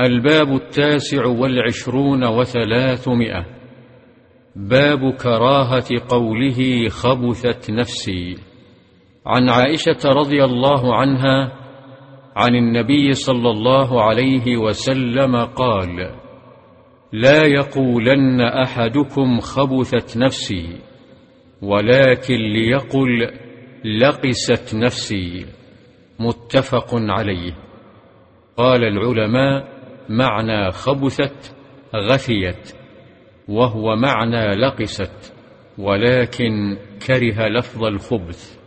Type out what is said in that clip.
الباب التاسع والعشرون وثلاثمائة. باب كراهة قوله خبثت نفسي. عن عائشة رضي الله عنها عن النبي صلى الله عليه وسلم قال لا يقولن أحدكم خبثت نفسي ولكن ليقل لقست نفسي. متفق عليه. قال العلماء معنى خبثت غثيت وهو معنى لقست ولكن كره لفظ الخبث.